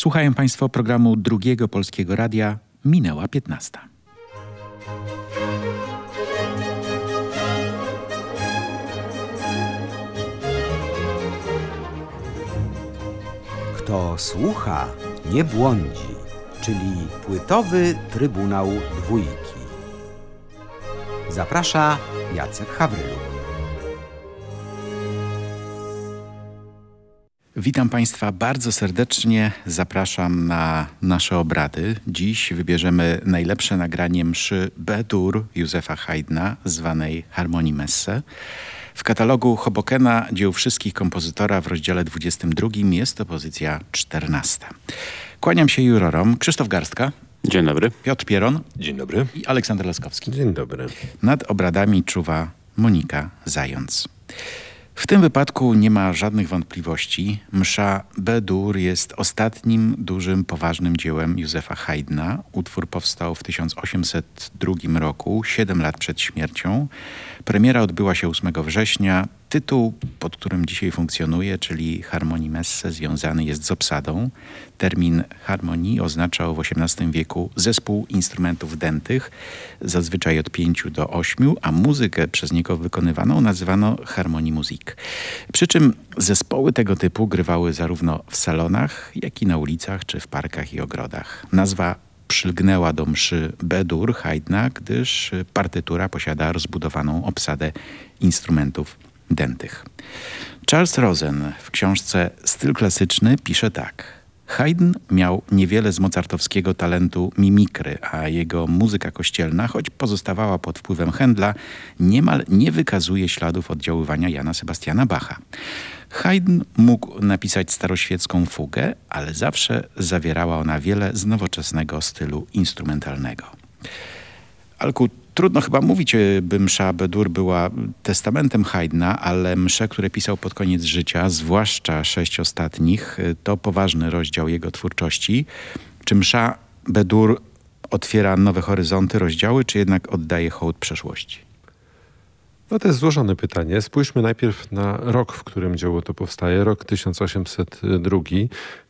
Słuchają Państwo programu Drugiego Polskiego Radia. Minęła 15. Kto słucha, nie błądzi, czyli płytowy Trybunał Dwójki. Zaprasza Jacek Hawryluk. Witam Państwa bardzo serdecznie. Zapraszam na nasze obrady. Dziś wybierzemy najlepsze nagranie mszy B-dur Józefa Haydna, zwanej Harmonii Messe. W katalogu Hobokena dzieł wszystkich kompozytora w rozdziale 22 jest to pozycja 14. Kłaniam się jurorom. Krzysztof Garstka. Dzień dobry. Piotr Pieron. Dzień dobry. I Aleksander Laskowski. Dzień dobry. Nad obradami czuwa Monika Zając. W tym wypadku nie ma żadnych wątpliwości. Msza B-dur jest ostatnim dużym, poważnym dziełem Józefa Haydna. Utwór powstał w 1802 roku, 7 lat przed śmiercią. Premiera odbyła się 8 września. Tytuł, pod którym dzisiaj funkcjonuje, czyli Harmonii Messe, związany jest z obsadą. Termin harmonii oznaczał w XVIII wieku zespół instrumentów dętych, zazwyczaj od pięciu do ośmiu, a muzykę przez niego wykonywaną nazywano harmonii muzik. Przy czym zespoły tego typu grywały zarówno w salonach, jak i na ulicach czy w parkach i ogrodach. Nazwa przylgnęła do mszy B-dur Haydna, gdyż partytura posiada rozbudowaną obsadę instrumentów dętych. Charles Rosen w książce Styl klasyczny pisze tak. Haydn miał niewiele z mozartowskiego talentu mimikry, a jego muzyka kościelna, choć pozostawała pod wpływem Händla, niemal nie wykazuje śladów oddziaływania Jana Sebastiana Bacha. Haydn mógł napisać staroświecką fugę, ale zawsze zawierała ona wiele z nowoczesnego stylu instrumentalnego. Alku, trudno chyba mówić, by msza Bedur była testamentem Haydna, ale msze, które pisał pod koniec życia, zwłaszcza sześć ostatnich, to poważny rozdział jego twórczości. Czy msza Bedur otwiera nowe horyzonty, rozdziały, czy jednak oddaje hołd przeszłości? No to jest złożone pytanie. Spójrzmy najpierw na rok, w którym dzieło to powstaje, rok 1802.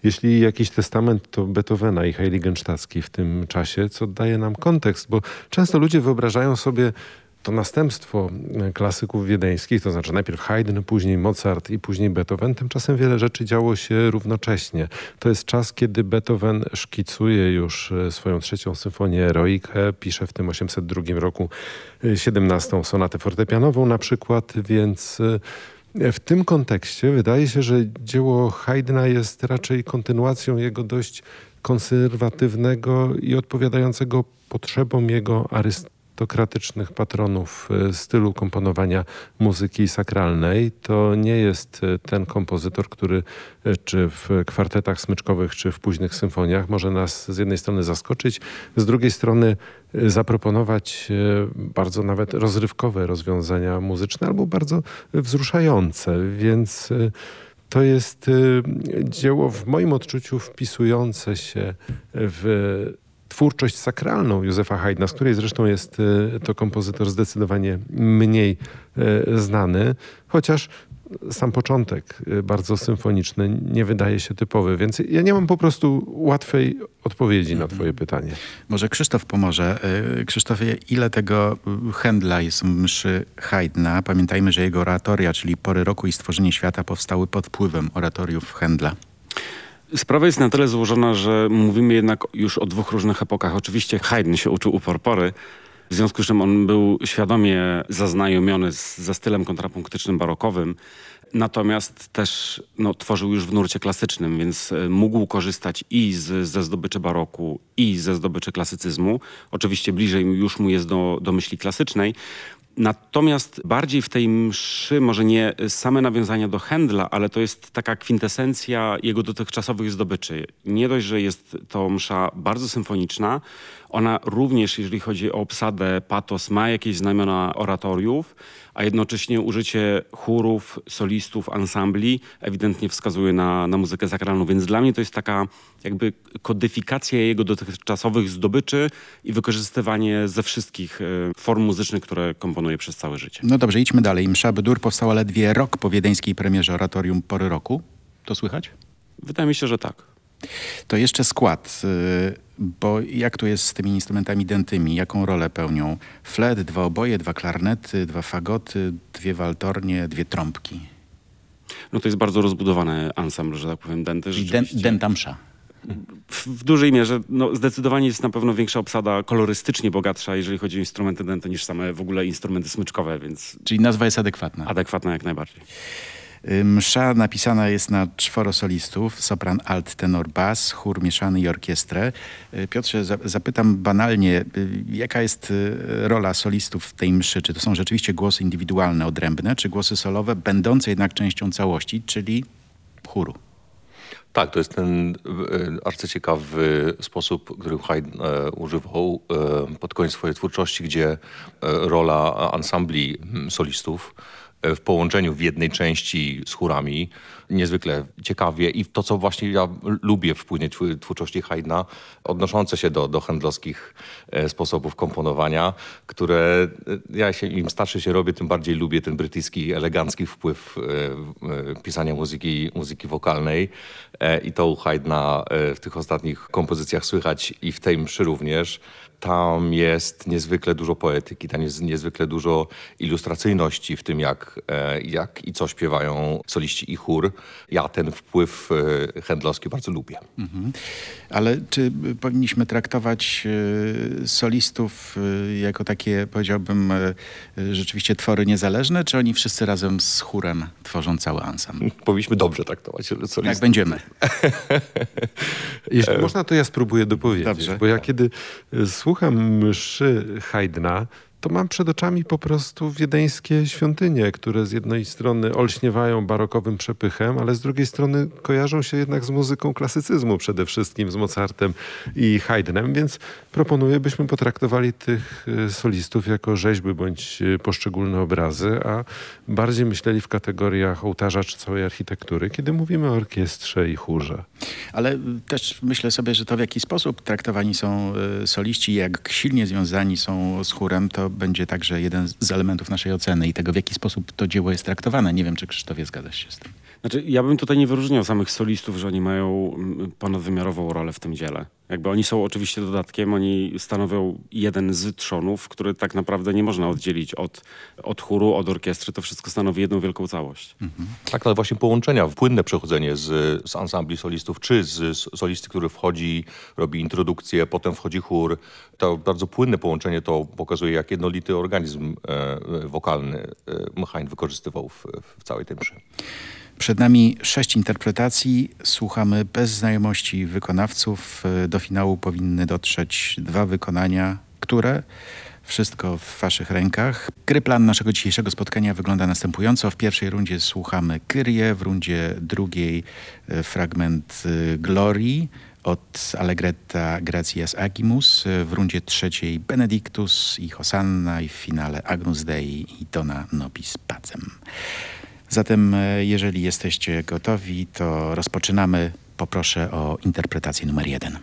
Jeśli jakiś testament, to Beethovena i Heiligenstadzki w tym czasie, co daje nam kontekst, bo często ludzie wyobrażają sobie to następstwo klasyków wiedeńskich, to znaczy najpierw Haydn, później Mozart i później Beethoven, tymczasem wiele rzeczy działo się równocześnie. To jest czas, kiedy Beethoven szkicuje już e, swoją trzecią symfonię Eroikę, pisze w tym 802 roku 17 e, sonatę fortepianową na przykład, więc e, w tym kontekście wydaje się, że dzieło Haydna jest raczej kontynuacją jego dość konserwatywnego i odpowiadającego potrzebom jego arystokracji arystokratycznych patronów e, stylu komponowania muzyki sakralnej. To nie jest e, ten kompozytor, który e, czy w kwartetach smyczkowych, czy w późnych symfoniach może nas z jednej strony zaskoczyć, z drugiej strony zaproponować bardzo nawet rozrywkowe rozwiązania muzyczne albo bardzo wzruszające, więc to jest dzieło w moim odczuciu wpisujące się w twórczość sakralną Józefa Haydna, z której zresztą jest e, to kompozytor zdecydowanie mniej e, znany, chociaż sam początek e, bardzo symfoniczny nie wydaje się typowy, więc ja nie mam po prostu łatwej odpowiedzi na twoje pytanie. Może Krzysztof pomoże. Krzysztofie, ile tego Händla jest mszy Haydna? Pamiętajmy, że jego oratoria, czyli Pory Roku i Stworzenie Świata powstały pod wpływem oratoriów Händla. Sprawa jest na tyle złożona, że mówimy jednak już o dwóch różnych epokach. Oczywiście Haydn się uczył u Porpory, w związku z czym on był świadomie zaznajomiony z, ze stylem kontrapunktycznym barokowym, natomiast też no, tworzył już w nurcie klasycznym, więc e, mógł korzystać i z, ze zdobyczy baroku, i ze zdobyczy klasycyzmu. Oczywiście bliżej już mu jest do, do myśli klasycznej, Natomiast bardziej w tej mszy, może nie same nawiązania do Händla, ale to jest taka kwintesencja jego dotychczasowych zdobyczy. Nie dość, że jest to msza bardzo symfoniczna, ona również, jeżeli chodzi o obsadę, patos, ma jakieś znamiona oratoriów, a jednocześnie użycie chórów, solistów, ansambli ewidentnie wskazuje na, na muzykę sakralną. Więc dla mnie to jest taka jakby kodyfikacja jego dotychczasowych zdobyczy i wykorzystywanie ze wszystkich y, form muzycznych, które komponuje przez całe życie. No dobrze, idźmy dalej. Msza Bedur powstała ledwie rok po wiedeńskiej premierze oratorium Pory Roku. To słychać? Wydaje mi się, że tak. To jeszcze skład, y, bo jak tu jest z tymi instrumentami dętymi? Jaką rolę pełnią? Flet, dwa oboje, dwa klarnety, dwa fagoty, dwie waltornie, dwie trąbki. No to jest bardzo rozbudowany ansambl, że tak powiem, denty. Czyli dę, rzeczywiście. dęta msza. W, w dużej mierze no, zdecydowanie jest na pewno większa obsada kolorystycznie bogatsza, jeżeli chodzi o instrumenty denty, niż same w ogóle instrumenty smyczkowe, więc Czyli nazwa jest adekwatna. adekwatna jak najbardziej. Y, Msza napisana jest na czworo solistów, sopran, alt, tenor, bas, chór mieszany i orkiestrę. Y, Piotrze, za- zapytam banalnie, y, jaka jest rola solistów w tej mszy? Czy to są rzeczywiście głosy indywidualne, odrębne, czy głosy solowe, będące jednak częścią całości, czyli chóru? Tak, to jest ten arcyciekawy sposób, który Haydn e, używał e, pod koniec swojej twórczości, gdzie e, rola ansambli solistów w połączeniu w jednej części z chórami niezwykle ciekawie i to, co właśnie ja lubię w płynie tw- twórczości Haydna, odnoszące się do, do handlowskich e, sposobów komponowania, które e, ja się, im starszy się robię, tym bardziej lubię ten brytyjski, elegancki wpływ e, pisania muzyki, muzyki wokalnej i to u Haydna w tych ostatnich kompozycjach słychać i w tej mszy również. Tam jest niezwykle dużo poetyki, tam jest niezwykle dużo ilustracyjności w tym, jak, e, jak i co śpiewają soliści i chór. Ja ten wpływ e, handlowski bardzo lubię. Mhm. Ale czy powinniśmy traktować y, solistów jako takie, powiedziałbym, rzeczywiście twory niezależne, czy oni wszyscy razem z chórem tworzą cały ansambl? Powinniśmy dobrze traktować solistów. Tak będziemy. Jeśli można, to ja spróbuję dopowiedzieć. Dobrze. Bo ja kiedy y, słucham mszy Haydna, to mam przed oczami po prostu wiedeńskie świątynie, które z jednej strony olśniewają barokowym przepychem, ale z drugiej strony kojarzą się jednak z muzyką klasycyzmu przede wszystkim, z Mozartem i Haydnem, więc proponuję, byśmy potraktowali tych y, solistów jako rzeźby bądź y, poszczególne obrazy, a bardziej myśleli w kategoriach ołtarza czy całej architektury, kiedy mówimy o orkiestrze i chórze. Ale y, też myślę sobie, że to w jaki sposób traktowani są soliści, jak silnie związani są z chórem, to będzie także jeden z elementów naszej oceny i tego, w jaki sposób to dzieło jest traktowane. Nie wiem, czy Krzysztofie zgadzasz się z tym. Znaczy, ja bym tutaj nie wyróżniał samych solistów, że oni mają mm, ponadwymiarową rolę w tym dziele. Jakby oni są oczywiście dodatkiem, oni stanowią jeden z trzonów, który tak naprawdę nie można oddzielić od, od chóru, od orkiestry. To wszystko stanowi jedną wielką całość. Tak, ale właśnie połączenia, płynne przechodzenie z, z ansambli solistów, czy z, z solisty, który wchodzi, robi introdukcję, potem wchodzi chór, to bardzo płynne połączenie to pokazuje, jak jednolity organizm e, wokalny e, wykorzystywał w, w całej tej mszy. Przed nami sześć interpretacji. Słuchamy bez znajomości wykonawców. Do finału powinny dotrzeć dwa wykonania, które wszystko w waszych rękach. Gry plan naszego dzisiejszego spotkania wygląda następująco. W pierwszej rundzie słuchamy Kyrie, w rundzie drugiej y, fragment y, Glorii od Allegretta Gratias Agimus, y, w rundzie trzeciej Benedictus i Hosanna i w finale Agnus Dei i Dona Nobis Pacem. Zatem, e, jeżeli jesteście gotowi, to rozpoczynamy. Poproszę o interpretację numer jeden.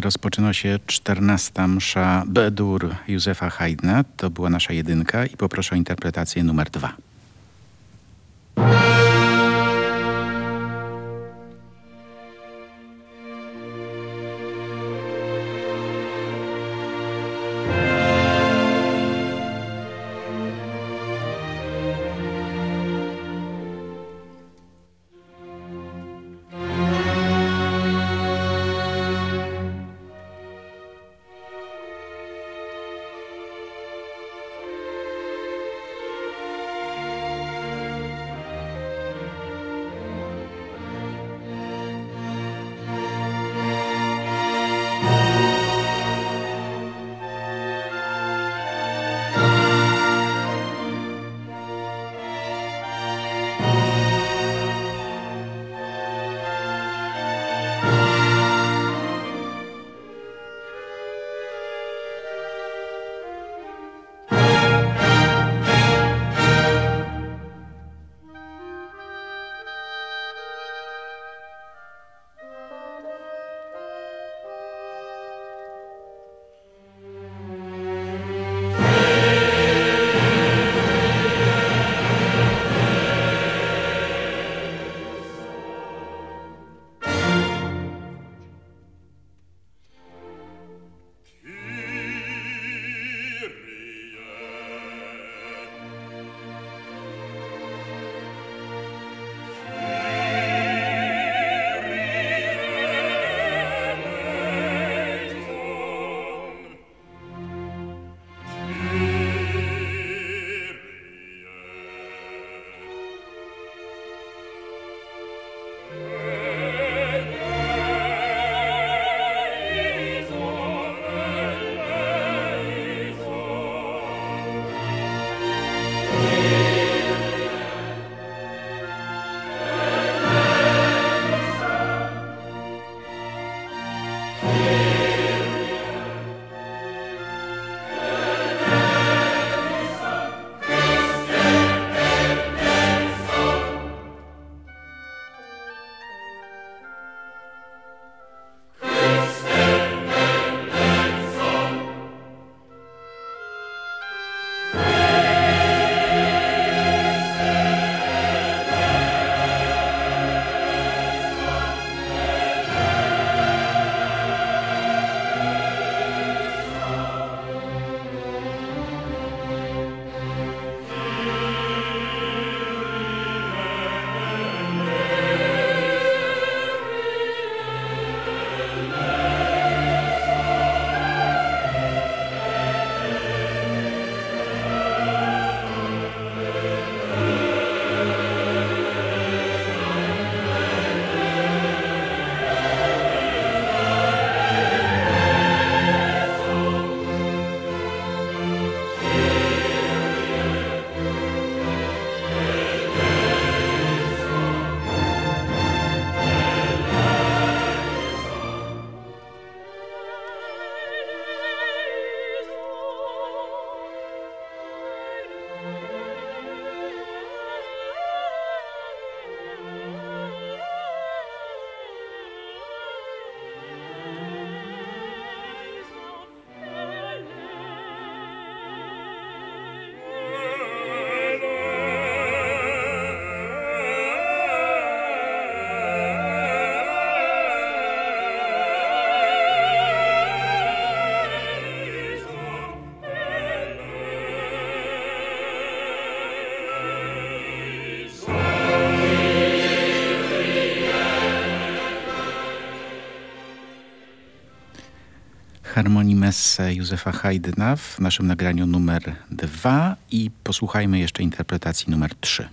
Rozpoczyna się 14 msza B-dur Józefa Haydna. To była nasza jedynka i poproszę o interpretację numer dwa. Harmonii Messe Józefa Haydna w naszym nagraniu numer dwa i posłuchajmy jeszcze interpretacji numer trzy.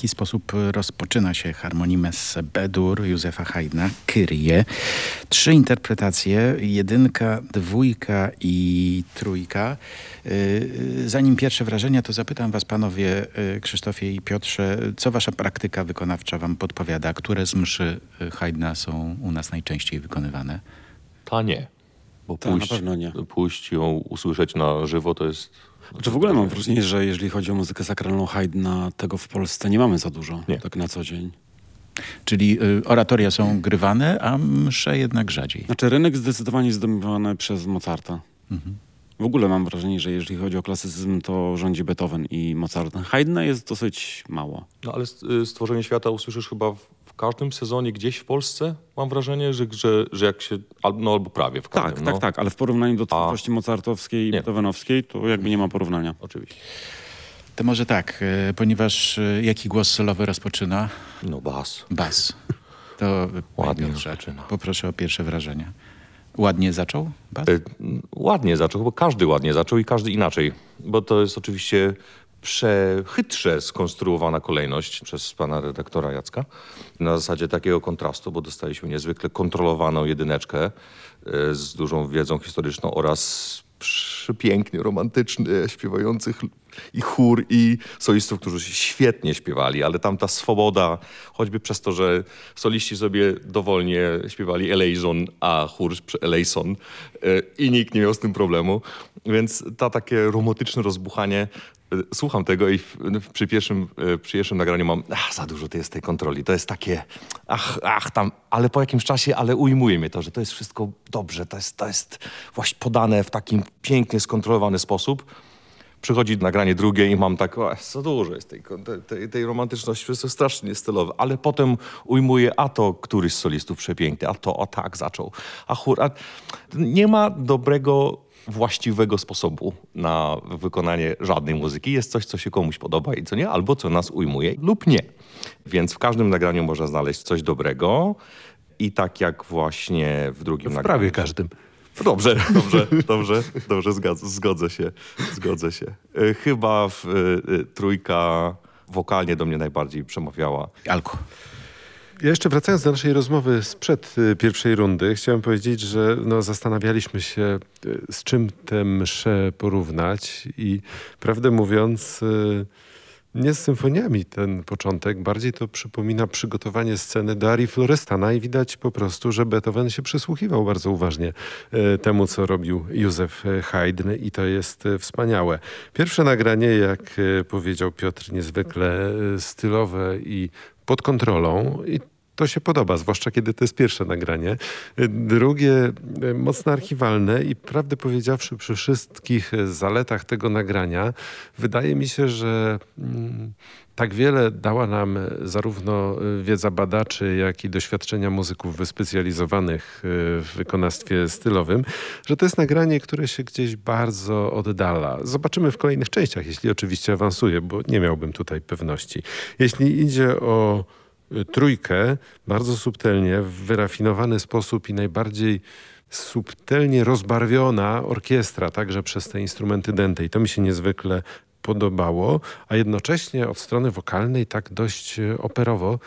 Taki sposób rozpoczyna się harmonimes B-dur Józefa Haydna, Kyrie. Trzy interpretacje, jedynka, dwójka i trójka. Y, zanim pierwsze wrażenia, to zapytam was panowie y, Krzysztofie i Piotrze, co wasza praktyka wykonawcza wam podpowiada? Które z mszy y, Haydna są u nas najczęściej wykonywane? Ta nie. Bo Ta, na pójść, pewno nie. pójść ją usłyszeć na żywo to jest... Znaczy w ogóle mam wrażenie, że jeżeli chodzi o muzykę sakralną Haydna, tego w Polsce nie mamy za dużo, Nie. tak na co dzień. Czyli y, oratoria są grywane, a msze jednak rzadziej. Znaczy rynek zdecydowanie jest zdominowany przez Mozarta. W ogóle mam wrażenie, że jeżeli chodzi o klasycyzm, to rządzi Beethoven i Mozart. Haydna jest dosyć mało. No ale y, stworzenie świata usłyszysz chyba każdym sezonie gdzieś w Polsce. Mam wrażenie, że, że, że jak się... No albo prawie w każdym. Tak, no. tak, tak, ale w porównaniu do twórczości mozartowskiej i beethovenowskiej, to jakby nie ma porównania. Oczywiście. To może tak, y, ponieważ y, jaki głos solowy rozpoczyna? No bas. Bas. To Ładnie Piotrze, rozpoczyna. poproszę o pierwsze wrażenia. Ładnie zaczął bas? Y, Ładnie zaczął, bo każdy ładnie zaczął i każdy inaczej. Bo to jest oczywiście przechytrze skonstruowana kolejność przez pana redaktora Jacka. Na zasadzie takiego kontrastu, bo dostaliśmy niezwykle kontrolowaną jedyneczkę y, z dużą wiedzą historyczną oraz przepięknie romantyczny, śpiewających i chór, i solistów, którzy świetnie śpiewali, ale tam ta swoboda, choćby przez to, że soliści sobie dowolnie śpiewali Eleison, a chór Eleison y, i nikt nie miał z tym problemu, więc ta takie romantyczne rozbuchanie Słucham tego i w, przy, pierwszym, y, przy pierwszym nagraniu mam, ach, za dużo to jest tej kontroli. To jest takie, ach, ach, tam, ale po jakimś czasie, ale ujmuje mnie to, że to jest wszystko dobrze, to jest, to jest właśnie podane w takim pięknie skontrolowany sposób. Przychodzi nagranie drugie i mam tak, za dużo jest tej, tej, tej romantyczności, wszystko strasznie stylowe, ale potem ujmuje, a to któryś z solistów przepiękny, a to o tak zaczął, a chór, a nie ma dobrego właściwego sposobu na wykonanie żadnej muzyki. Jest coś, co się komuś podoba i co nie, albo co nas ujmuje lub nie. Więc w każdym nagraniu można znaleźć coś dobrego i tak jak właśnie w drugim W nagraniu. prawie każdym. Dobrze, dobrze, dobrze, dobrze, zgadzę, zgodzę się, zgodzę się. E, Chyba w, e, e, trójka wokalnie do mnie najbardziej przemawiała. Alku. Ja jeszcze wracając do naszej rozmowy sprzed y, pierwszej rundy, chciałem powiedzieć, że no, zastanawialiśmy się, y, z czym tę mszę porównać i prawdę mówiąc, y, nie z symfoniami ten początek, bardziej to przypomina przygotowanie sceny do arii Florestana i widać po prostu, że Beethoven się przysłuchiwał bardzo uważnie temu, co robił Józef Haydn i to jest wspaniałe. Pierwsze nagranie, jak powiedział Piotr, niezwykle stylowe i pod kontrolą i to się podoba, zwłaszcza kiedy to jest pierwsze nagranie. Drugie, mocno archiwalne i prawdę powiedziawszy, przy wszystkich zaletach tego nagrania, wydaje mi się, że mm, tak wiele dała nam zarówno wiedza badaczy, jak i doświadczenia muzyków wyspecjalizowanych e, w wykonawstwie stylowym, że to jest nagranie, które się gdzieś bardzo oddala. Zobaczymy w kolejnych częściach, jeśli oczywiście awansuje, bo nie miałbym tutaj pewności. Jeśli idzie o y, trójkę, bardzo subtelnie, w wyrafinowany sposób i najbardziej subtelnie rozbarwiona orkiestra, także przez te instrumenty dęte. I to mi się niezwykle podobało, a jednocześnie od strony wokalnej tak dość y, operowo,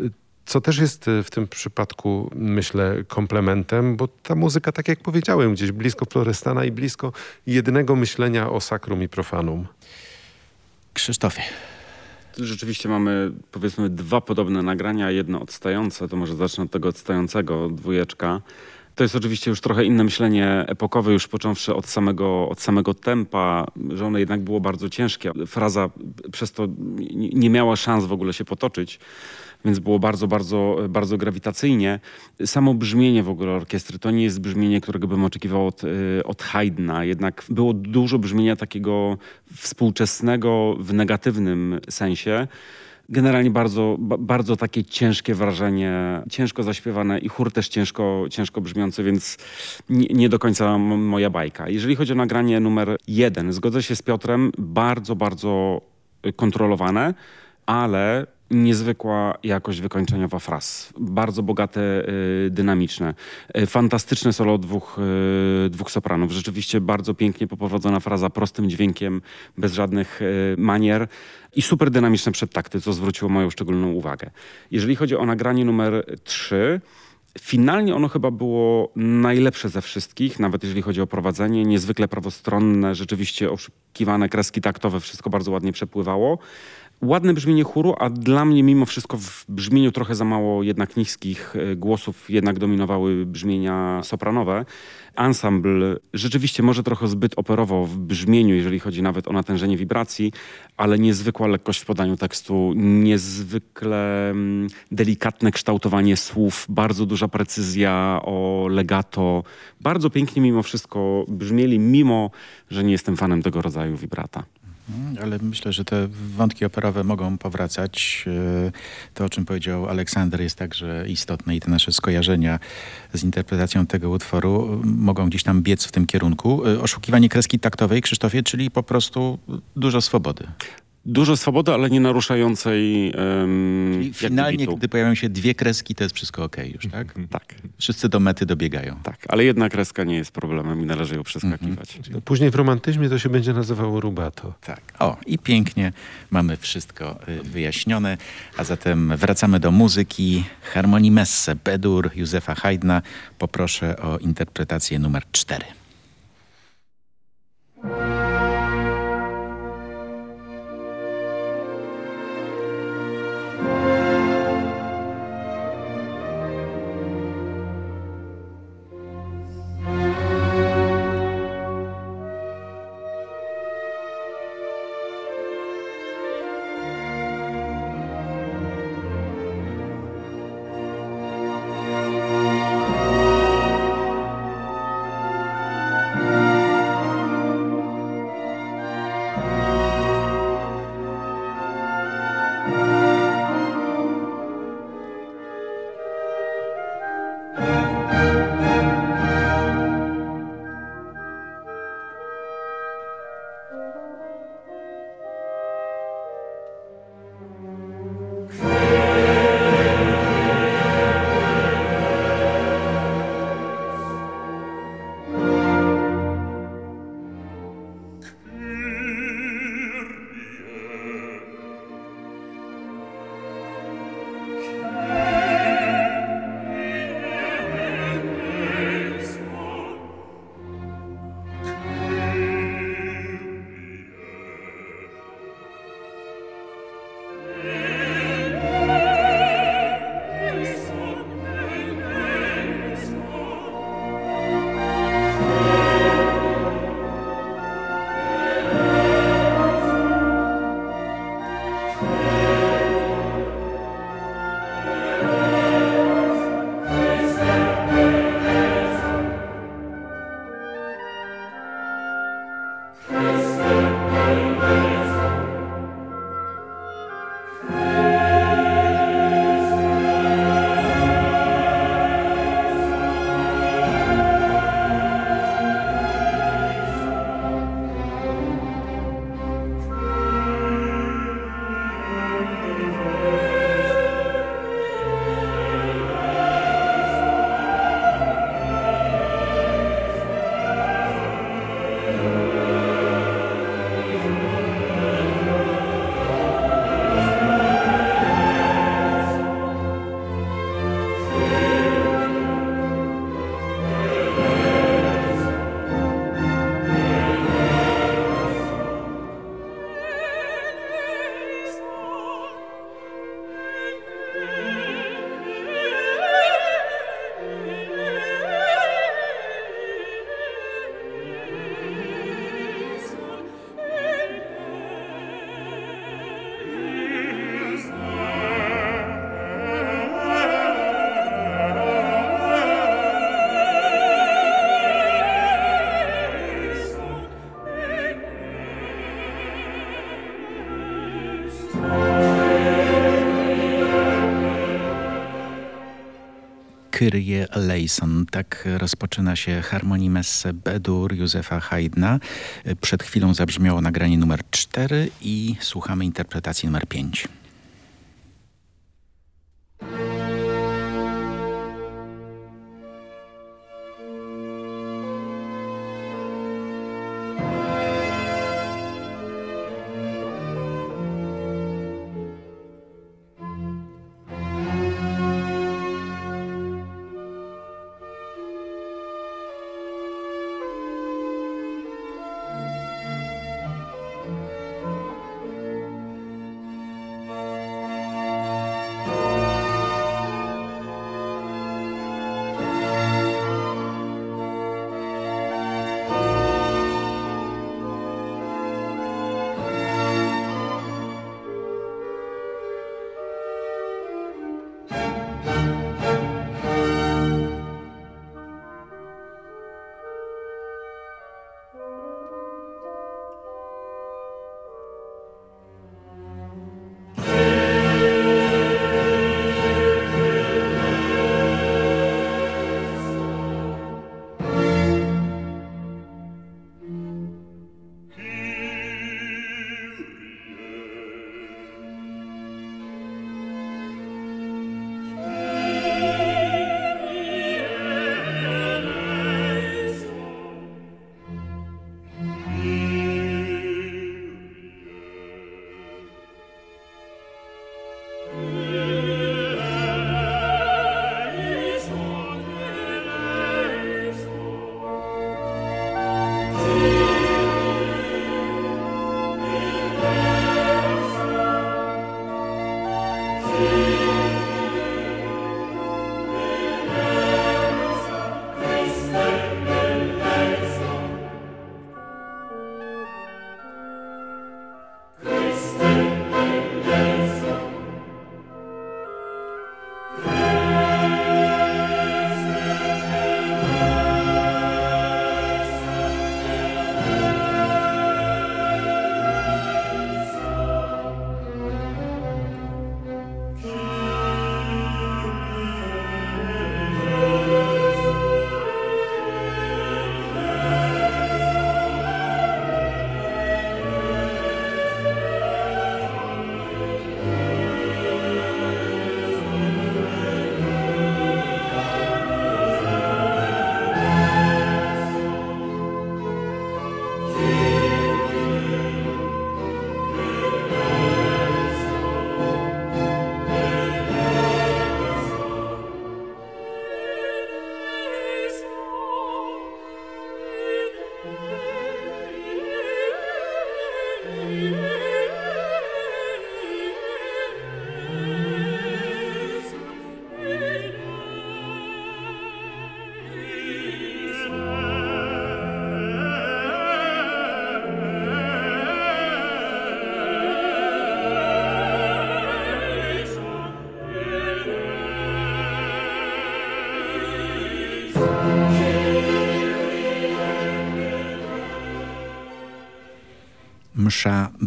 y, co też jest y, w tym przypadku, myślę, komplementem, bo ta muzyka, tak jak powiedziałem, gdzieś blisko Florestana i blisko jedynego myślenia o sakrum i profanum. Krzysztofie. Rzeczywiście mamy powiedzmy dwa podobne nagrania, jedno odstające, to może zacznę od tego odstającego, dwójeczka. To jest oczywiście już trochę inne myślenie epokowe, już począwszy od samego, od samego tempa, że ono jednak było bardzo ciężkie. Fraza przez to nie miała szans w ogóle się potoczyć, więc było bardzo, bardzo, bardzo grawitacyjnie. Samo brzmienie w ogóle orkiestry to nie jest brzmienie, którego bym oczekiwał od, y, od Haydna. Jednak było dużo brzmienia takiego współczesnego w negatywnym sensie. Generalnie bardzo, ba- bardzo takie ciężkie wrażenie, ciężko zaśpiewane i chór też ciężko, ciężko brzmiący, więc nie, nie do końca moja bajka. Jeżeli chodzi o nagranie numer jeden, zgodzę się z Piotrem, bardzo, bardzo y, kontrolowane, ale niezwykła jakość wykończeniowa fraz. Bardzo bogate, y, dynamiczne. Y, Fantastyczne solo dwóch, y, dwóch sopranów. Rzeczywiście bardzo pięknie poprowadzona fraza, prostym dźwiękiem, bez żadnych manier i super dynamiczne przedtakty, co zwróciło moją szczególną uwagę. Jeżeli chodzi o nagranie numer 3, Finalnie ono chyba było najlepsze ze wszystkich, nawet jeżeli chodzi o prowadzenie. Niezwykle prawostronne, rzeczywiście oszukiwane kreski taktowe, wszystko bardzo ładnie przepływało. Ładne brzmienie chóru, a dla mnie mimo wszystko w brzmieniu trochę za mało jednak niskich e, głosów, jednak dominowały brzmienia sopranowe. Ensemble rzeczywiście może trochę zbyt operował w brzmieniu, jeżeli chodzi nawet o natężenie wibracji, ale niezwykła lekkość w podaniu tekstu, niezwykle mm, delikatne kształtowanie słów, bardzo duża precyzja o legato. Bardzo pięknie mimo wszystko brzmieli, mimo że nie jestem fanem tego rodzaju wibrata. Mm, Ale myślę, że te wątki operowe mogą powracać. E, To, o czym powiedział Aleksander, jest także istotne i te nasze skojarzenia z interpretacją tego utworu mogą gdzieś tam biec w tym kierunku. E, Oszukiwanie kreski taktowej, Krzysztofie, czyli po prostu dużo swobody. Dużo swobody, ale nie naruszającej um, I finalnie, gdy pojawiają się dwie kreski, to jest wszystko okej już, tak? Tak, Wszyscy do mety dobiegają. tak. Ale jedna kreska nie jest problemem i należy ją przeskakiwać. No, Później w romantyzmie to się będzie nazywało rubato. Tak. O, i pięknie mamy wszystko y, wyjaśnione. A zatem wracamy do muzyki. Harmonii Messe, Bedur Józefa Haydna. Poproszę o interpretację numer cztery. Kyrie eleison. Tak rozpoczyna się harmonii messe Bedur Józefa Haydna. Przed chwilą zabrzmiało nagranie numer 4 i słuchamy interpretacji numer 5.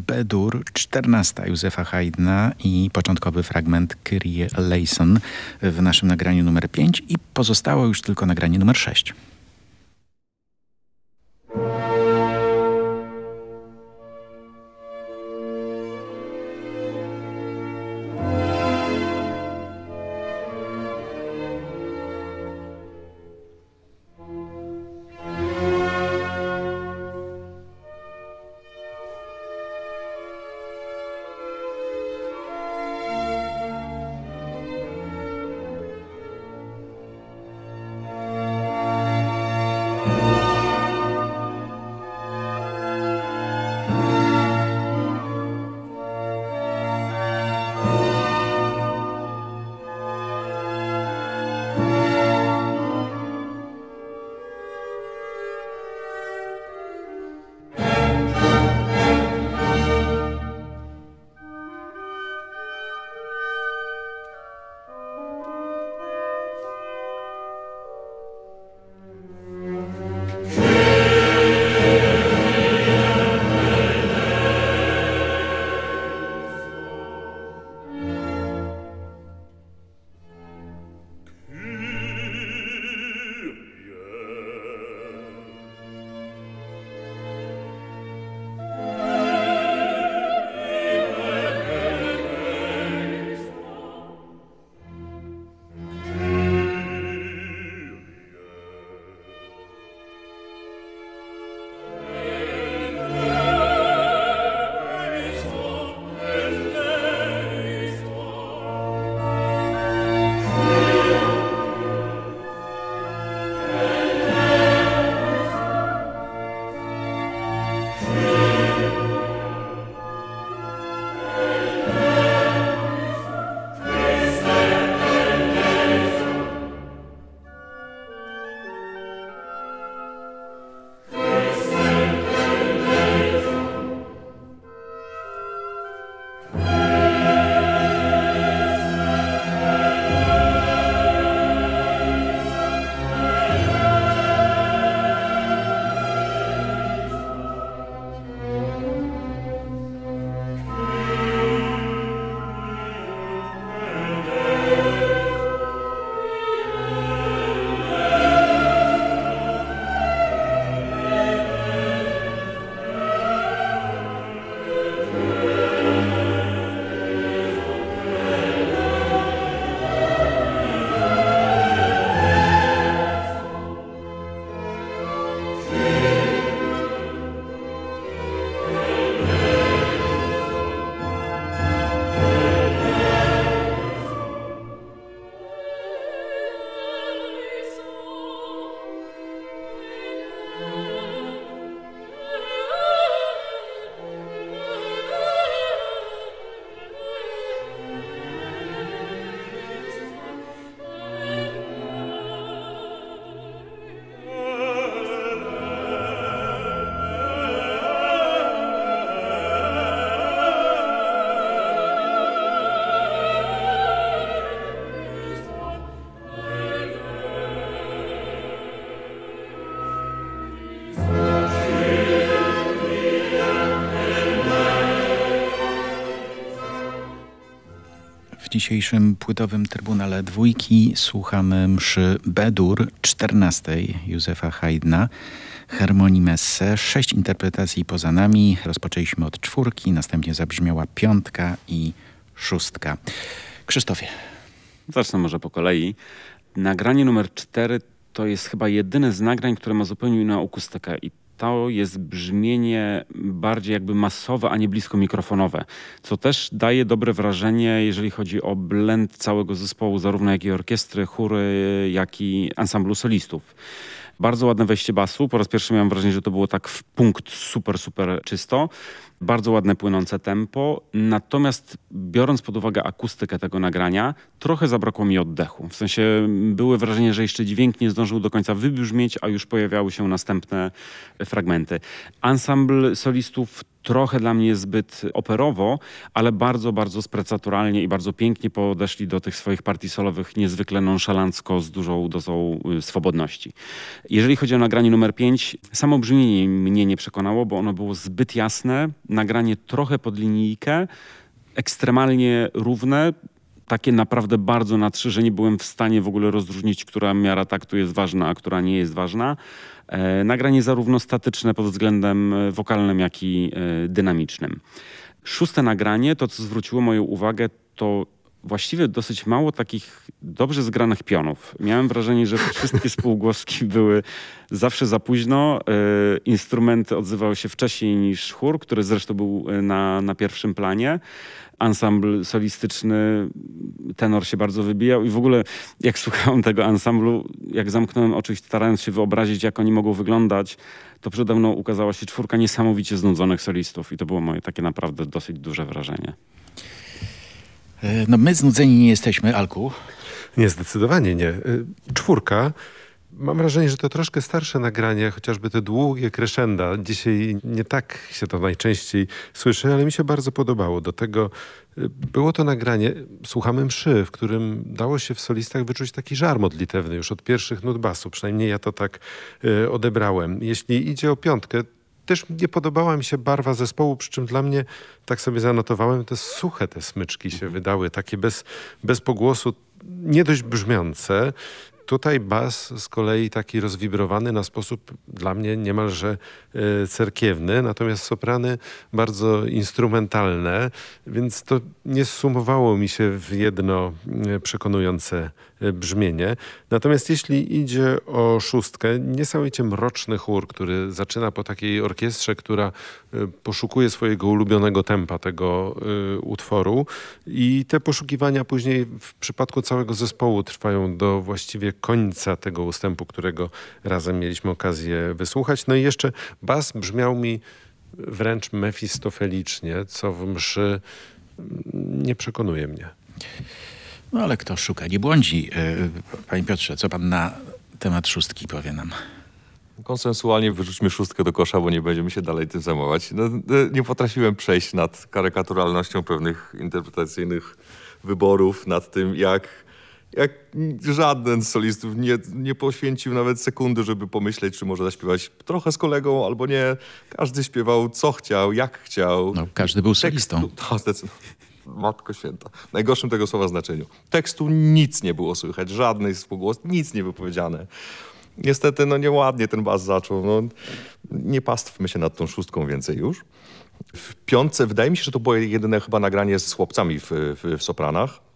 B-dur 14 Józefa Haydna i początkowy fragment Kyrie eleison w naszym nagraniu numer 5 i pozostało już tylko nagranie numer 6. dzisiejszym płytowym Trybunale Dwójki słuchamy mszy Bedur 14 Józefa Haydna, Harmonii Messe. Sześć interpretacji poza nami. Rozpoczęliśmy od czwórki, następnie zabrzmiała piątka i szóstka. Krzysztofie. Zacznę może po kolei. Nagranie numer cztery to jest chyba jedyne z nagrań, które ma zupełnie inną akustykę i to jest brzmienie bardziej jakby masowe, a nie blisko mikrofonowe, co też daje dobre wrażenie, jeżeli chodzi o blend całego zespołu, zarówno jak i orkiestry, chóry, jak i ensemblu solistów. Bardzo ładne wejście basu. Po raz pierwszy miałem wrażenie, że to było tak w punkt super, super czysto. Bardzo ładne, płynące tempo. Natomiast biorąc pod uwagę akustykę tego nagrania, trochę zabrakło mi oddechu. W sensie były wrażenie, że jeszcze dźwięk nie zdążył do końca wybrzmieć, a już pojawiały się następne fragmenty. Ensemble solistów trochę dla mnie zbyt operowo, ale bardzo, bardzo sprecaturalnie i bardzo pięknie podeszli do tych swoich partii solowych niezwykle nonszalancko, z dużą dozą y, swobodności. Jeżeli chodzi o nagranie numer 5, samo brzmienie mnie nie przekonało, bo ono było zbyt jasne, nagranie trochę pod linijkę, ekstremalnie równe, takie naprawdę bardzo na trzy, że nie byłem w stanie w ogóle rozróżnić, która miara taktu jest ważna, a która nie jest ważna. E, nagranie zarówno statyczne pod względem e, wokalnym, jak i e, dynamicznym. Szóste nagranie, to co zwróciło moją uwagę, to właściwie dosyć mało takich dobrze zgranych pionów. Miałem wrażenie, że wszystkie spółgłoski były zawsze za późno. Instrumenty odzywały się wcześniej niż chór, który zresztą był na, na pierwszym planie. Ansambl solistyczny, tenor się bardzo wybijał i w ogóle jak słuchałem tego ansamblu, jak zamknąłem oczy i starając się wyobrazić, jak oni mogą wyglądać, to przede mną ukazała się czwórka niesamowicie znudzonych solistów i to było moje takie naprawdę dosyć duże wrażenie. E, No my znudzeni nie jesteśmy, Alku. Nie, zdecydowanie nie. Y, Czwórka. Mam wrażenie, że to troszkę starsze nagranie, chociażby te długie crescenda. Dzisiaj nie tak się to najczęściej słyszy, ale mi się bardzo podobało. Do tego y, było to nagranie, słuchamy mszy, w którym dało się w solistach wyczuć taki żar modlitewny już od pierwszych nut basu. Przynajmniej ja to tak y, odebrałem. Jeśli idzie o piątkę, też nie podobała mi się barwa zespołu, przy czym dla mnie, tak sobie zanotowałem, te suche te smyczki się wydały, takie bez, bez pogłosu, nie dość brzmiące. Tutaj bas z kolei taki rozwibrowany na sposób dla mnie niemalże e, cerkiewny, natomiast soprany bardzo instrumentalne, więc to nie sumowało mi się w jedno e, przekonujące brzmienie. Natomiast jeśli idzie o szóstkę, niesamowicie mroczny chór, który zaczyna po takiej orkiestrze, która e, poszukuje swojego ulubionego tempa tego e, utworu i te poszukiwania później w przypadku całego zespołu trwają do właściwie końca tego ustępu, którego razem mieliśmy okazję wysłuchać. No i jeszcze bas brzmiał mi wręcz mefistofelicznie, co w mszy mm, nie przekonuje mnie. No ale kto szuka, nie błądzi. E, Panie Piotrze, co pan na temat szóstki powie nam? Konsensualnie wyrzućmy szóstkę do kosza, bo nie będziemy się dalej tym zajmować. No, e, nie potrafiłem przejść nad karykaturalnością pewnych interpretacyjnych wyborów, nad tym jak, jak żaden z solistów nie, nie poświęcił nawet sekundy, żeby pomyśleć, czy może zaśpiewać trochę z kolegą albo nie. Każdy śpiewał co chciał, jak chciał. No, każdy był solistą. Tekstu, to zdecydowanie. Matko święta. W najgorszym tego słowa znaczeniu. Tekstu nic nie było słychać, żadnej spółgłos, nic nie było powiedziane. Niestety, no nieładnie ten bas zaczął. No, nie pastwmy się nad tą szóstką więcej już. W piątce, wydaje mi się, że to było jedyne chyba nagranie z chłopcami w, w, w sopranach.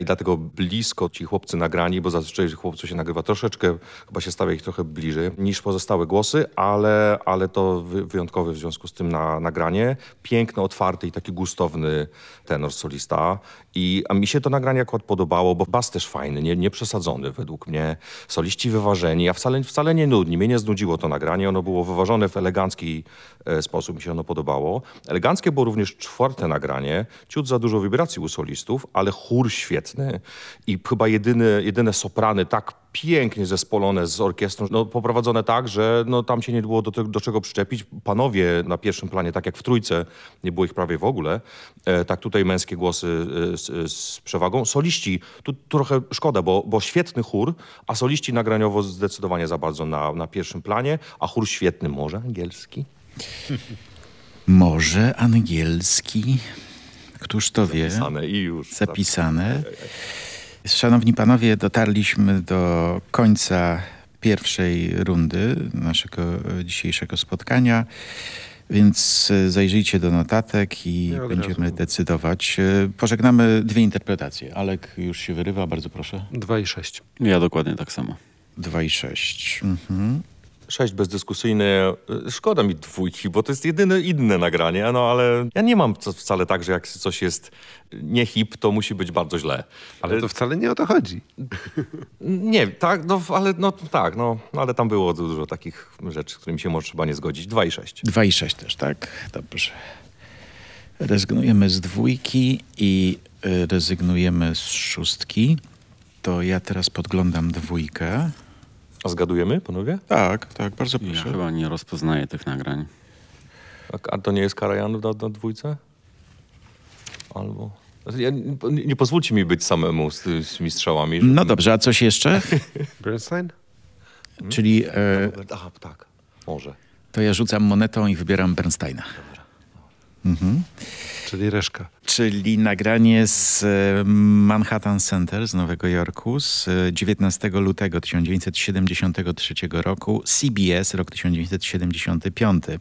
I dlatego blisko ci chłopcy nagrani, bo zazwyczaj chłopców się nagrywa troszeczkę, chyba się stawia ich trochę bliżej niż pozostałe głosy, ale, ale to wy- wyjątkowe w związku z tym na, nagranie. Piękny, otwarty i taki gustowny tenor solista. I, a mi się to nagranie akurat podobało, bo bas też fajny, nie, przesadzony według mnie. Soliści wyważeni, a wcale, wcale nie nudni. Mnie nie znudziło to nagranie. Ono było wyważone w elegancki e, sposób, mi się ono podobało. Eleganckie było również czwarte nagranie. Ciut za dużo wibracji u solistów, ale chór świetny. I chyba jedyny, jedyne soprany tak pięknie zespolone z orkiestrą, no, poprowadzone tak, że no, tam się nie było do, do czego przyczepić. Panowie na pierwszym planie, tak jak w trójce, nie było ich prawie w ogóle. E, tak tutaj męskie głosy e, z, z przewagą. Soliści, tu trochę szkoda, bo, bo świetny chór, a soliści nagraniowo zdecydowanie za bardzo na, na pierwszym planie, a chór świetny, może angielski. Może angielski? Któż to wie? Zapisane i już. Zapisane. Szanowni panowie, dotarliśmy do końca pierwszej rundy naszego dzisiejszego spotkania, więc e, zajrzyjcie do notatek i Ja będziemy razu. decydować. E, Pożegnamy dwie interpretacje. Alek już się wyrywa, bardzo proszę. 2 i 6. Ja dokładnie tak samo. Dwa i sześć. Mhm. Sześć bezdyskusyjne. Y, Szkoda mi dwójki, bo to jest jedyne inne nagranie, no ale ja nie mam co- wcale tak, że jak coś jest nie hip, to musi być bardzo źle. Ale to wcale nie o to chodzi. Nie, tak, no ale no tak, no, no ale tam było dużo takich rzeczy, z którymi się może trzeba nie zgodzić. Dwa i sześć. Dwa i sześć też, tak? Dobrze. Rezygnujemy z dwójki i e, rezygnujemy z szóstki. To ja teraz podglądam dwójkę. A zgadujemy, panowie? Tak, tak, bardzo Ja proszę. chyba nie rozpoznaję tych nagrań. A, a to nie jest Karajan na, na dwójce? Albo... Znaczy, Ja, nie, nie pozwólcie mi być samemu z, z tymi strzałami. No dobrze, a coś jeszcze? Bernstein? Czyli e, Aha, tak. Może. to ja rzucam monetą i wybieram Bernsteina. Czyli reszka. Czyli nagranie z e, Manhattan Center z Nowego Jorku z e, 19 lutego 1973 roku, CBS rok 1975. E,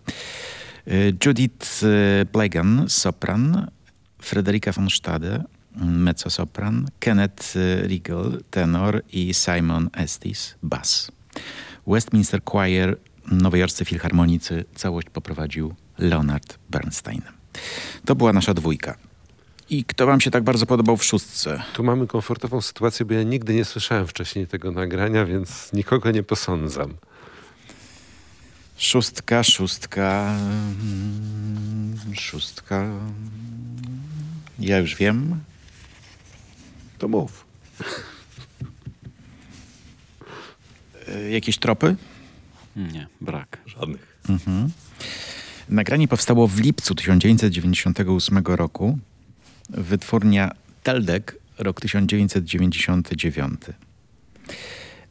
Judith e, Plegan, sopran, Frederika von Stade, mezzosopran, Kenneth e, Riegel, tenor i Simon Estes, bas. Westminster Choir, nowojorscy filharmonicy, całość poprowadził Leonard Bernstein. To była nasza dwójka. I kto wam się tak bardzo podobał w szóstce? Tu mamy komfortową sytuację, bo ja nigdy nie słyszałem wcześniej tego nagrania, więc nikogo nie posądzam. Szóstka, szóstka, mm, szóstka. Ja już wiem. To mów. E, Jakieś tropy? Nie, brak. Żadnych. Nagranie powstało w lipcu 1998 roku. Wytwórnia Teldek, rok 1999.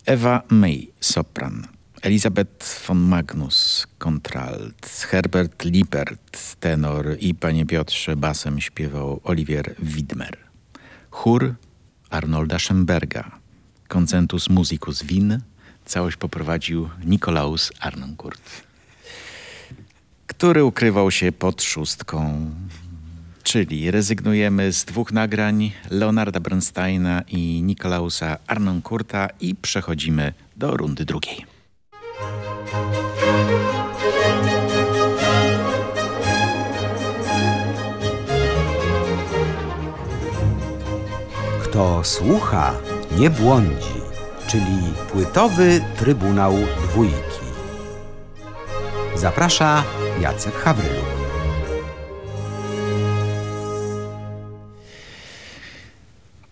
Ewa May, sopran. Elizabeth von Magnus, kontralt. Herbert Lippert, tenor. I panie Piotrze, basem śpiewał Oliwier Widmer. Chór Arnolda Schemberga. Concentus musicus Wien. Całość poprowadził Nikolaus Arnoncourt który ukrywał się pod szóstką. Czyli rezygnujemy z dwóch nagrań Leonarda Bernsteina i Nikolausa Arnoncourta i przechodzimy do rundy drugiej. Kto słucha, nie błądzi, czyli płytowy Trybunał Dwójki. Zaprasza Jacek Hawryluk.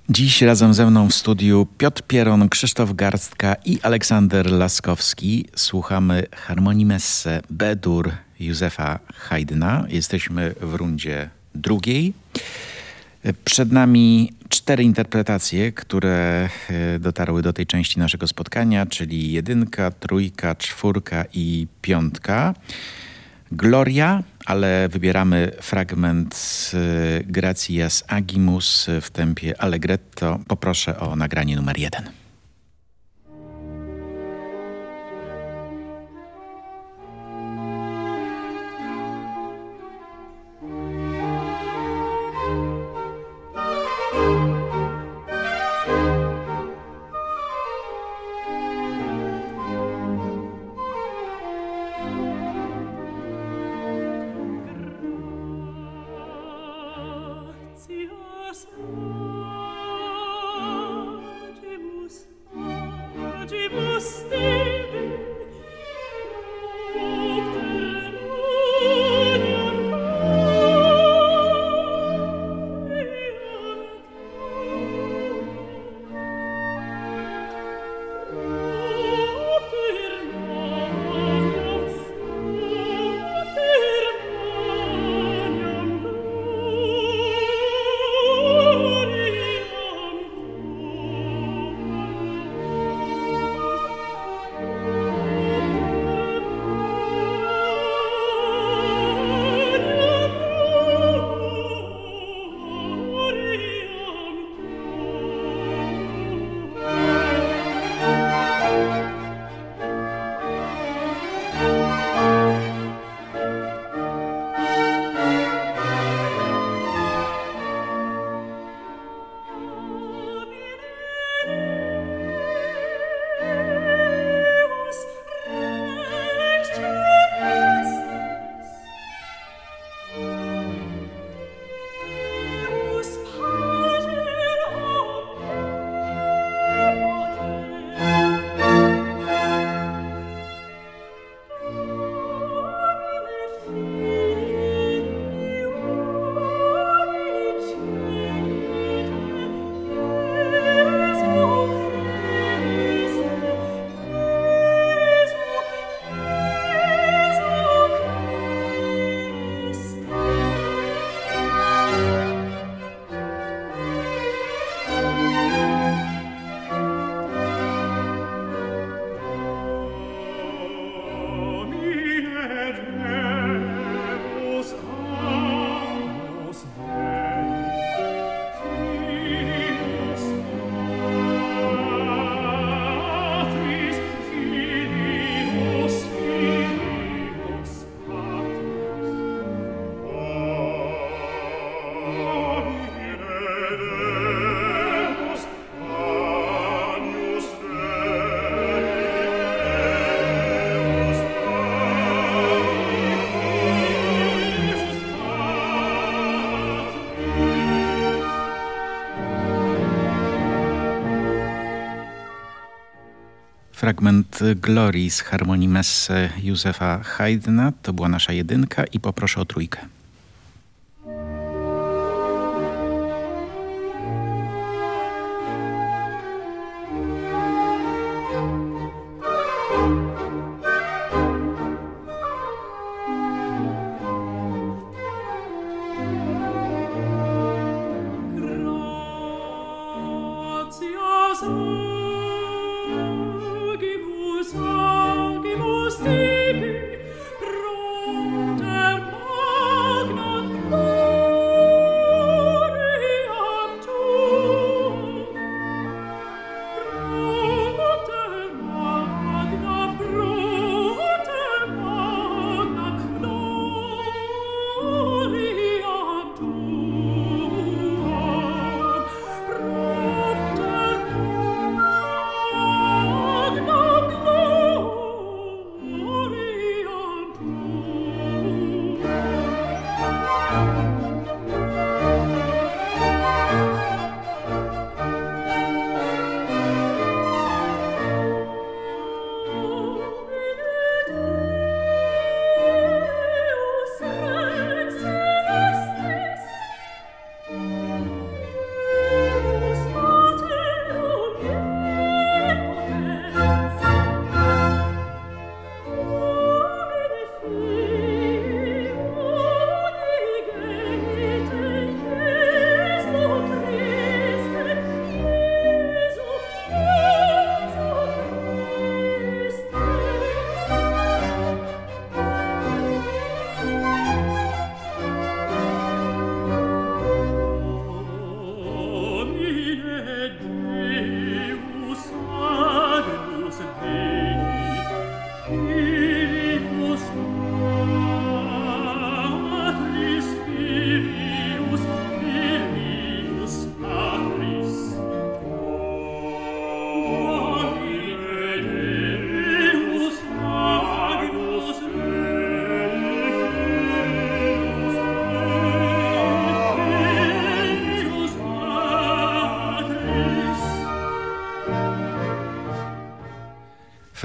Dziś razem ze mną w studiu Piotr Pieron, Krzysztof Garstka i Aleksander Laskowski. Słuchamy harmonii messe B-dur Józefa Haydna. Jesteśmy w rundzie drugiej. Przed nami cztery interpretacje, które e, dotarły do tej części naszego spotkania, czyli jedynka, trójka, czwórka i piątka. Gloria, ale wybieramy fragment z e, Gratias Agimus w tempie Allegretto. Poproszę o nagranie numer jeden. Fragment Glorii z harmonii Messe Józefa Haydna. To była nasza jedynka i poproszę o trójkę.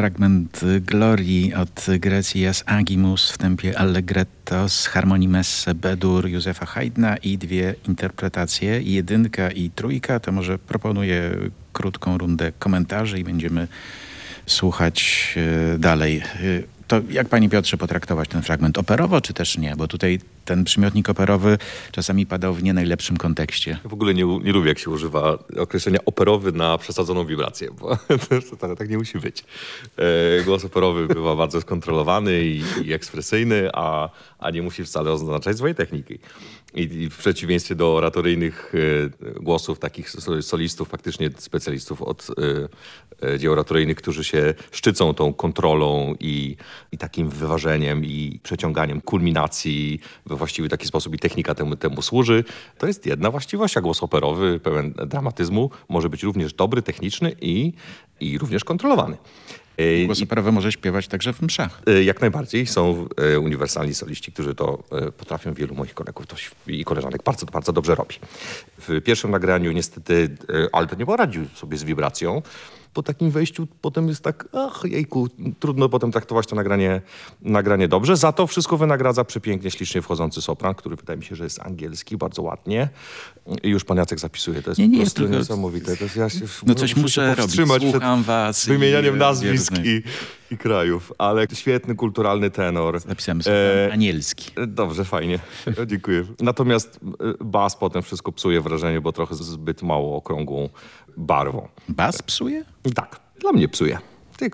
Fragment Glorii od Grecias Agimus w tempie Allegretto z harmonii Messe Bedur Józefa Haydna i dwie interpretacje, jedynka i trójka. To może proponuję krótką rundę komentarzy i będziemy słuchać e, dalej. E, To jak pani Piotrze potraktować ten fragment? Operowo czy też nie? Bo tutaj ten przymiotnik operowy czasami padał w nie najlepszym kontekście. W ogóle nie, nie lubię, jak się używa określenia operowy na przesadzoną wibrację, bo tak, nie musi być. E, Głos operowy bywa bardzo skontrolowany i, i ekspresyjny, a, a nie musi wcale oznaczać złej techniki. I, w przeciwieństwie do oratoryjnych e, głosów takich so- solistów, faktycznie specjalistów od e, e, dzieł oratoryjnych, którzy się szczycą tą kontrolą i, i takim wyważeniem i przeciąganiem kulminacji we właściwy taki sposób i technika temu, temu służy. To jest jedna właściwość, a głos operowy pełen dramatyzmu może być również dobry, techniczny i, i również kontrolowany. E, Głos operowy może śpiewać także w mszach. E, Jak najbardziej. Są e, uniwersalni soliści, którzy to potrafią. Wielu moich kolegów to, i koleżanek bardzo, bardzo dobrze robi. W pierwszym nagraniu niestety Aldo nie poradził sobie z wibracją. Po takim wejściu potem jest tak, ach jejku, trudno potem traktować to nagranie, nagranie dobrze. Za to wszystko wynagradza przepięknie, ślicznie wchodzący sopran, który wydaje mi się, że jest angielski, bardzo ładnie. I już pan Jacek zapisuje. To jest Nie, nie, prostu tylko- niesamowite. To jest, ja się, No coś się muszę robić. przed Słucham was i, Wymienianiem e, nazwisk i, i krajów, ale świetny, kulturalny tenor. Napisałem sobie E, anielski. Dobrze, fajnie. Dziękuję. Natomiast e, bas potem wszystko psuje wrażenie, bo trochę zbyt mało okrągłą barwą. Bas psuje? Tak, dla mnie psuje.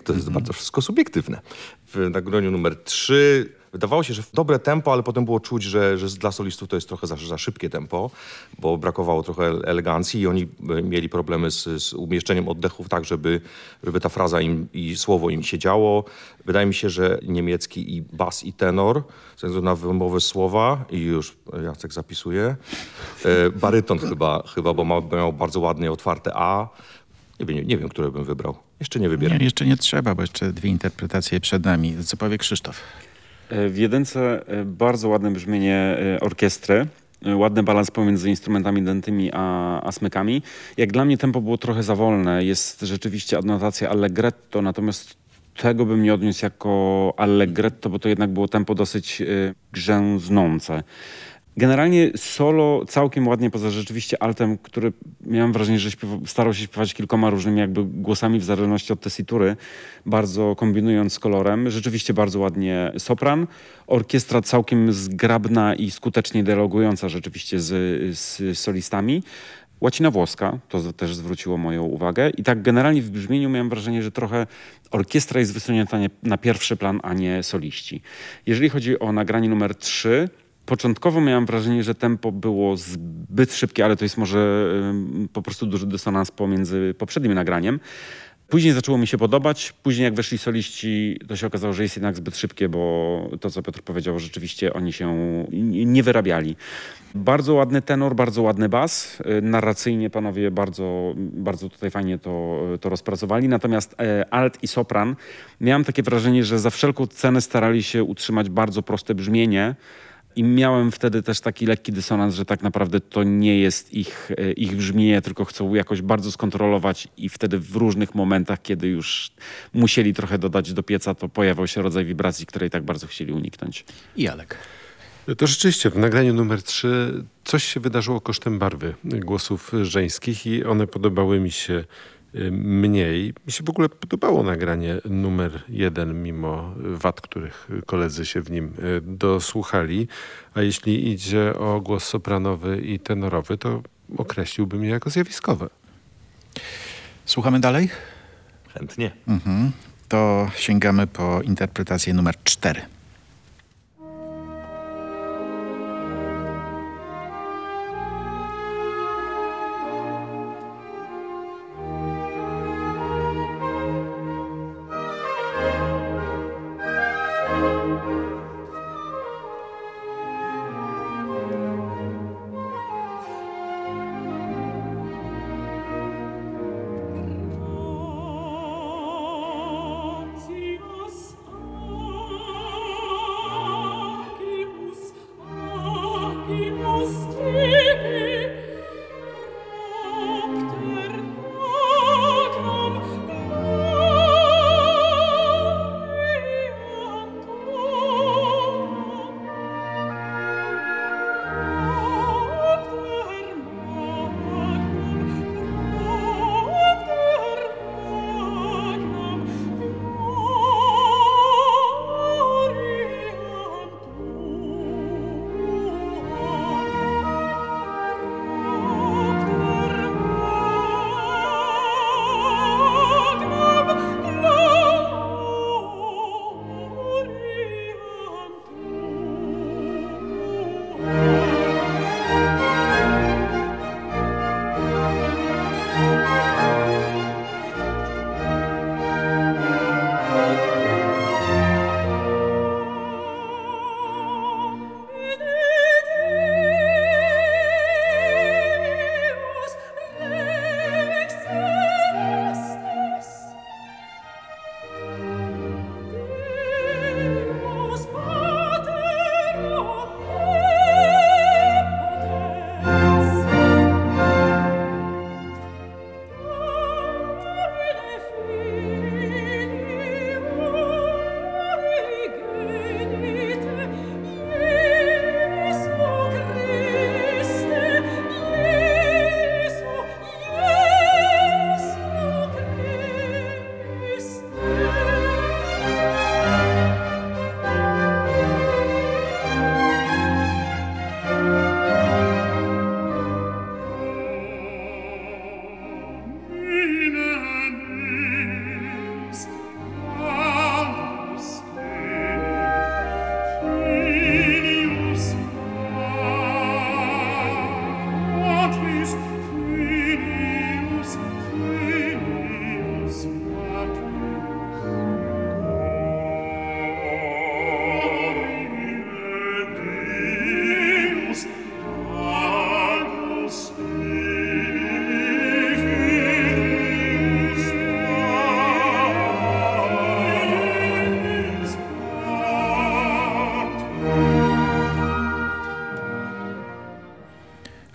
To jest bardzo wszystko subiektywne. W nagraniu numer 3 wydawało się, że dobre tempo, ale potem było czuć, że, że dla solistów to jest trochę za, za szybkie tempo, bo brakowało trochę elegancji i oni e, mieli problemy z, z umieszczeniem oddechów tak, żeby, żeby ta fraza im, i słowo im siedziało. Wydaje mi się, że niemiecki i bas i tenor, ze względu na wymowę słowa, i już Jacek zapisuje, e, baryton chyba, chyba bo ma, miał bardzo ładnie otwarte A, nie wiem, nie wiem, które bym wybrał. Jeszcze nie wybieram. Nie, jeszcze nie trzeba, bo jeszcze dwie interpretacje przed nami. Co powie Krzysztof? E, W jedynce e, bardzo ładne brzmienie e, orkiestry ładny balans pomiędzy instrumentami dętymi a, a smykami. Jak dla mnie tempo było trochę za wolne. Jest rzeczywiście adnotacja allegretto, natomiast tego bym nie odniósł jako allegretto, bo to jednak było tempo dosyć y, grzęznące. Generalnie solo całkiem ładnie, poza rzeczywiście altem, który miałem wrażenie, że śpiewa, starał się śpiewać kilkoma różnymi jakby głosami w zależności od tesitury, bardzo kombinując z kolorem. Rzeczywiście bardzo ładnie sopran. Orkiestra całkiem zgrabna i skutecznie dialogująca rzeczywiście z, z solistami. Łacina włoska, to też zwróciło moją uwagę. I tak generalnie w brzmieniu miałem wrażenie, że trochę orkiestra jest wysunięta na pierwszy plan, a nie soliści. Jeżeli chodzi o nagranie numer 3, początkowo miałem wrażenie, że tempo było zbyt szybkie, ale to jest może po prostu duży dysonans pomiędzy poprzednim nagraniem. Później zaczęło mi się podobać. Później jak weszli soliści, to się okazało, że jest jednak zbyt szybkie, bo to, co Piotr powiedział, rzeczywiście oni się nie wyrabiali. Bardzo ładny tenor, bardzo ładny bas. Y, Narracyjnie panowie bardzo, bardzo tutaj fajnie to, to rozpracowali. Natomiast e, alt i sopran, miałem takie wrażenie, że za wszelką cenę starali się utrzymać bardzo proste brzmienie. I miałem wtedy też taki lekki dysonans, że tak naprawdę to nie jest ich, e, ich brzmienie, tylko chcą jakoś bardzo skontrolować i wtedy w różnych momentach, kiedy już musieli trochę dodać do pieca, to pojawiał się rodzaj wibracji, której tak bardzo chcieli uniknąć. I Alek. To rzeczywiście w nagraniu numer 3 coś się wydarzyło kosztem barwy głosów żeńskich i one podobały mi się mniej. Mi się w ogóle podobało nagranie numer 1, mimo wad, których koledzy się w nim y, dosłuchali. A jeśli idzie o głos sopranowy i tenorowy, to określiłbym je jako zjawiskowe. Słuchamy dalej? Chętnie. To sięgamy po interpretację numer 4.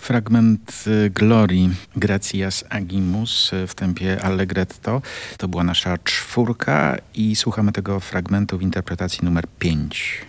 Fragment y, Glorii Gracias Agimus y, w tempie Allegretto. To była nasza czwórka i słuchamy tego fragmentu w interpretacji numer 5.